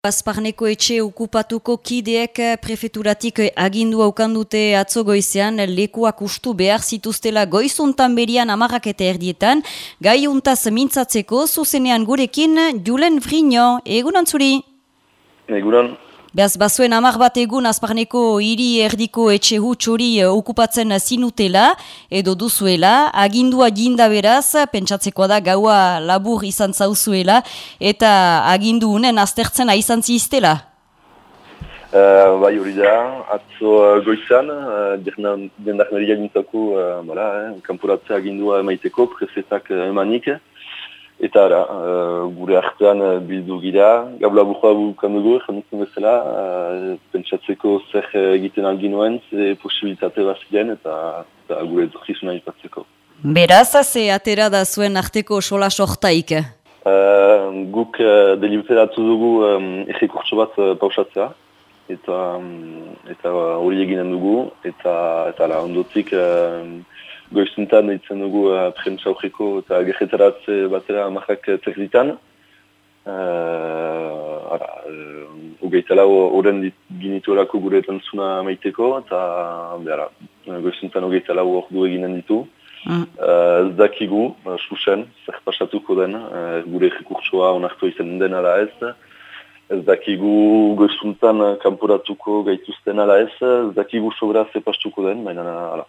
Azparneko etxe okupatuko kideek prefeturatik agindua ukandute atzo goizean lekuak ustu behar zituztela goizuntan berian amarrak eta erdietan, gai untaz mintzatzeko zuzenean gurekin Julen Vrino, egunan zuri? Egunan. Beaz, bazuen amar bat egun azparneko hiri erdiko etxe hutxori eh, okupatzen zinutela edo duzuela, agindua jinda beraz, pentsatzeko da gaua labur izan zauzuela eta agindu unen aztertzen izan ziztela? Uh, bai hori da, atzo uh, goizan, uh, dendak meria gintzako, uh, eh, kanpuratzea agindua emaiteko, prefetak uh, emanik, Eta ara, uh, gure artean uh, bildu gira, gabla bujoa bukan dugu, jamutzen bezala, uh, pentsatzeko zer egiten alginoen, ze posibilitate bat ziren, eta, eta gure edukizuna ipatzeko. Beraz, ze atera da zuen arteko sola sortaik? Uh, guk uh, deliberatu dugu um, egikurtso bat uh, pausatzea, eta um, eta hori eginen dugu, eta, eta la, ondotik... Uh, goizuntan ditzen dugu uh, prentsa eta gehetaratze batera amarrak terditan. Uh, ara, uh, ugeitala horren ginituelako gure tantzuna maiteko, eta behara, goizuntan ugeitala hor du eginen ditu. Mm. Uh, ez dakigu, uh, susen, zer pasatuko den, uh, gure rekurtsoa onartu izan den ala ez. Ez dakigu goizuntan kanporatuko gaituzten ala ez, ez dakigu sobra zepastuko den, baina ala.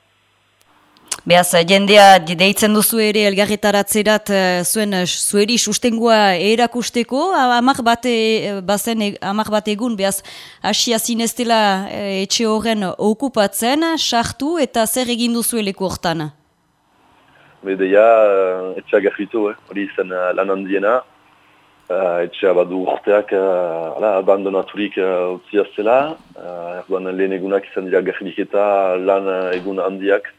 Beaz, jendea deitzen duzu ere elgarretaratzerat eh, zuen eh, zueri sustengua erakusteko, amak bat, bazen, amak bat egun, beaz, asia zineztela eh, etxe horren okupatzen, sartu eta zer egin duzu eleko hortan? Bedeia, etxea garritu, hori izan lan handiena, etxea badu urteak abandonaturik utziaz zela, erdoan lehen egunak izan dira garrilik eta lan egun handiak,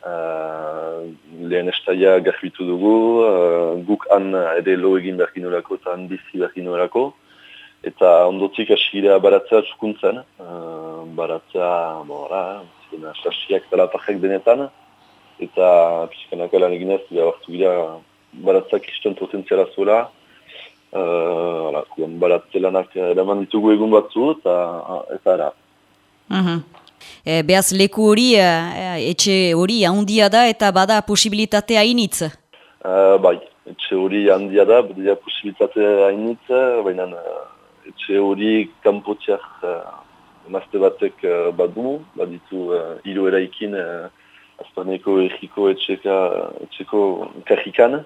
Uh, lehen estaia garbitu dugu, uh, guk han ere lo egin berginolako eta han bizi berginolako. Eta ondotik asigidea baratzea txukuntzen, uh, baratzea, bora, sasiak talapajek benetan. Eta pixkanak alan eginez, bila hartu gira baratzea kriston potentziala zuela. Uh, baratzelanak eraman ditugu egun batzu eta, eta ara. Uh e, behaz leku hori, e, etxe hori handia da eta bada posibilitate hainitz? Uh, bai, etxe hori handia da, bada posibilitate hainitz, baina etxe hori kanpotiak uh, emazte batek uh, badu, baditu uh, hiru eraikin uh, azpaneko egiko etxeka, etxeko kajikan,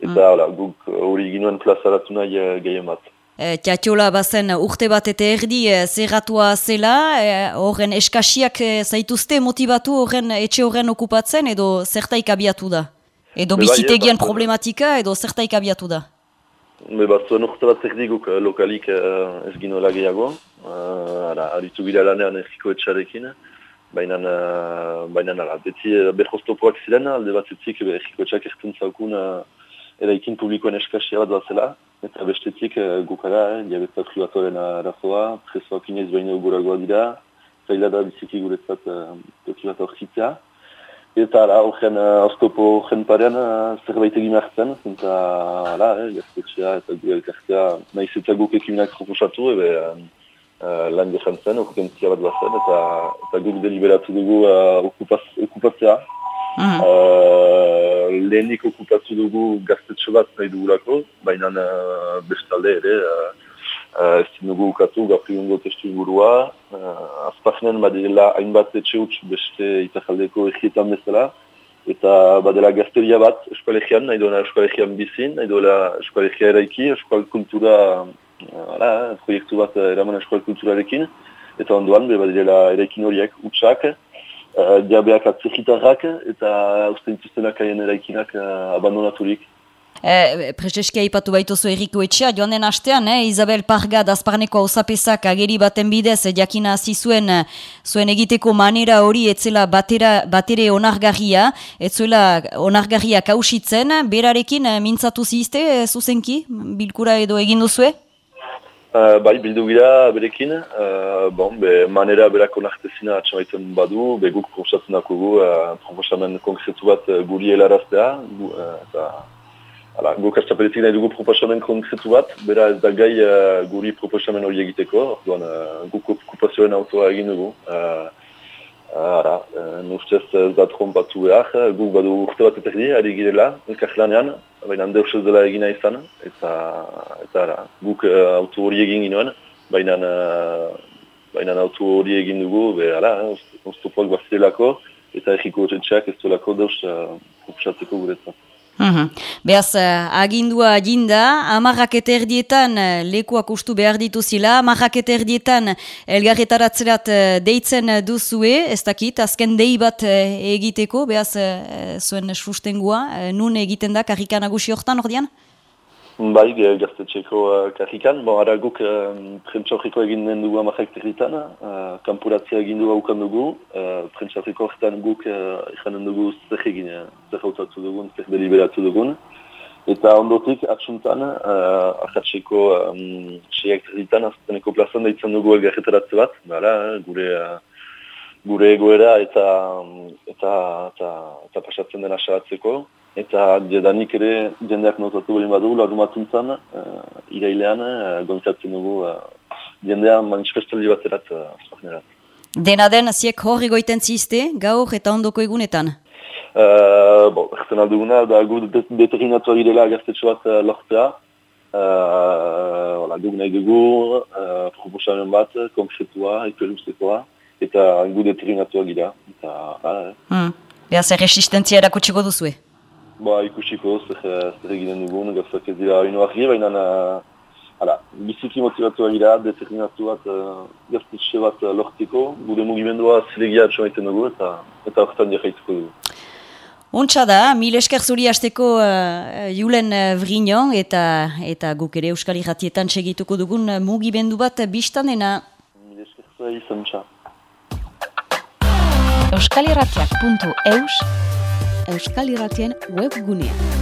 eta mm. guk hori ginuen plazaratu nahi uh, gehien bat. Eh, Tiatiola bazen urte bat eta erdi e, zerratua zela, eh, horren eskasiak zaituzte motivatu horren etxe horren okupatzen edo zertaik abiatu da? Edo bai, bizitegian problematika edo zertaik abiatu da? Be bat zuen urte bat erdi guk lokalik ez ginoela gehiago, haritu gira lanean erriko etxarekin, baina beti berhoztopoak ziren, alde bat etzik erriko etxak ertuntzaukun eraikin publikoen eskasia bat zela, eta bestetik uh, gukara, eh, diabeta privatoren arazoa, presoak inez baino guragoa dira, zaila da biziki guretzat uh, privatu horkitzea. Eta ala, horren uh, oskopo horren parean uh, zerbait egin hartzen, eta ala, eh, gaztetxea eta gure elkartea nahiz eta guk ekiminak proposatu, ebe uh, lan dezan zen, horren bat bazen, eta, eta guk deliberatu dugu uh, okupatzea. Mm lehenik okupatu dugu gaztetxo bat nahi dugulako, baina uh, bestalde ere, uh, uh, ez dugu ukatu gafri testu burua. Uh, Azpaznen badela hainbat etxe huts beste itakaldeko egietan bezala, eta badela gazteria bat eskualegian, nahi duena eskualegian bizin, nahi duela eskualegia eraiki, eskual kultura, uh, proiektu bat eraman eskual kulturarekin, eta onduan, badela eraikin horiek utxak, uh, diabeak atzegitarrak eta uste dituztenak aien eraikinak uh, abandonaturik. E, Preseskia ipatu baituzu erriko etxea, joan den astean, eh, Isabel Parga dazparneko hausapezak ageri baten bidez, jakina hasi zuen zuen egiteko manera hori etzela batera, batere onargarria, etzuela onargarria kausitzen, berarekin mintzatu zizte, zuzenki, bilkura edo egin duzue? Uh, bai, bildu gira berekin, uh, bon, be, manera berako nartezina atxamaitzen badu, be guk konstatzen dakugu, uh, proposamen konkretu bat guri helaraztea, gu, uh, eta Hala, guk astapeletik nahi dugu proposamen konkretu bat, bera ez da gai uh, guri proposamen hori egiteko, orduan uh, guk okupazioen autoa egin dugu. Uh, Ara, uh, nustez ez da trompatu behar, guk badu urte bat eterdi, ari girela, elkar lanean, baina hande ursuz dela egina izan, eta, eta ara, guk uh, auto hori egin ginoen, baina uh, baina auto hori egin dugu, be, ara, oztopoak bazirelako, eta egiko etxeak ez duelako dauz uh, proposatzeko guretzat. Uhum. Beaz, uh, agindua jinda, amarrak eta erdietan uh, lekuak ustu behar dituzila, amarrak eta erdietan elgarretaratzerat deitzen duzue, ez dakit, azken dei bat egiteko, beaz, zuen sustengua, nun egiten da, karrikan agusi horretan, ordean? Bai, gaztetxeko uh, karrikan. Bon, ara guk uh, egin den dugu amarrak territan, uh, kampuratzea egin dugu haukan dugu. Uh, Prentsaurriko horretan guk uh, ikanen dugu zer egin, zer hautatu dugun, zer deliberatu dugun. Eta ondotik, atxuntan, uh, akatseko um, seiak territan, azteneko plazan daitzen dugu elgarretaratze bat. Bara, gure... Uh, gure egoera eta eta, eta, eta pasatzen dena sabatzeko. Eta jedanik ere jendeak notatu bali badu, lagu matuntzan, uh, irailean, uh, gontatzen dugu uh, jendea manifestaldi bat erat, uh, Dena den, ziek horri goiten zizte, gaur eta ondoko egunetan? Uh, bo, erzen alduguna, da gu determinatu ari dela gaztetxo bat uh, lortzea. Uh, gu nahi dugu, uh, proposamen bat, konkretua, ekoluztekoa, eta gu determinatu gira. Eta, uh, hmm. Beaz, resistentzia erakutsiko duzue? Ba, ikusiko, zer, zer egiten dugun, gauzak ez dira ino argi, baina uh, biziki motivatu agira, determinatu bat uh, gaztetxe bat uh, lortiko, gure mugimendua zilegia atxo dugu eta eta horretan jarraituko dugu. Untsa da, mil esker zuri hasteko uh, julen uh, eta eta guk ere Euskal Irratietan segituko dugun mugimendu bat biztanena. Mil esker zuri izan txa. Euskal Euskal Irratien webgunea.